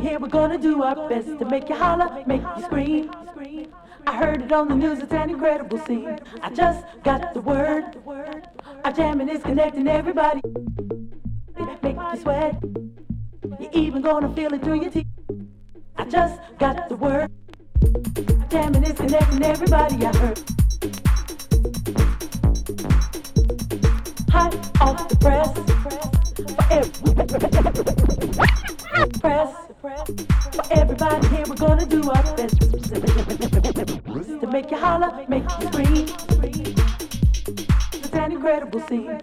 Here, we're gonna do our best to make you holler, make you scream. I heard it on the news, it's an incredible scene. I just got the word. Our jamming is connecting everybody. Make you sweat. You're even gonna feel it through your teeth. I just got the word. Our Jamming is connecting everybody, I heard. Hot off the press. For every press. For everybody here, we're gonna do our best to make you holler, make you scream. It's an incredible scene.